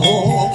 Oh.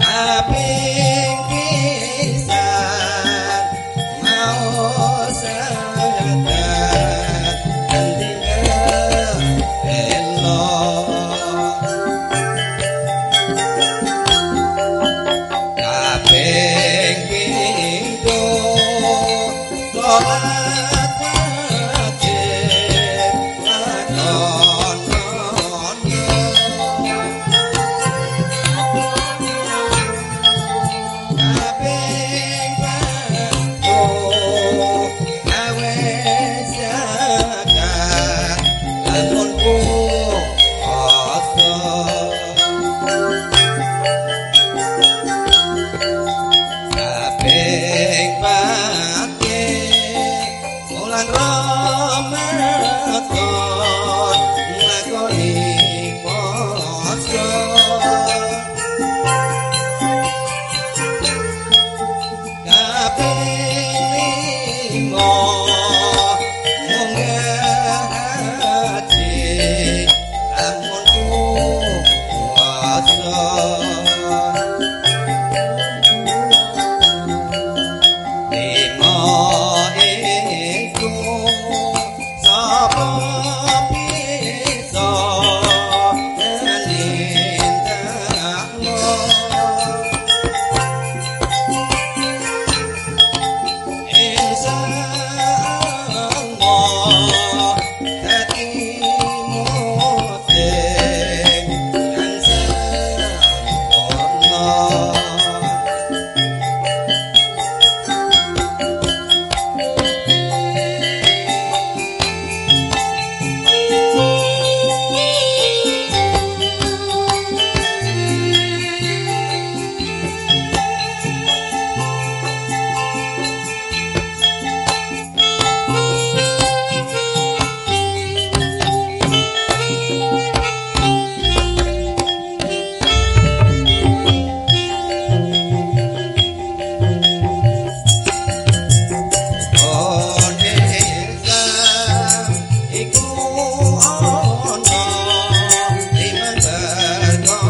Happy Parou I know.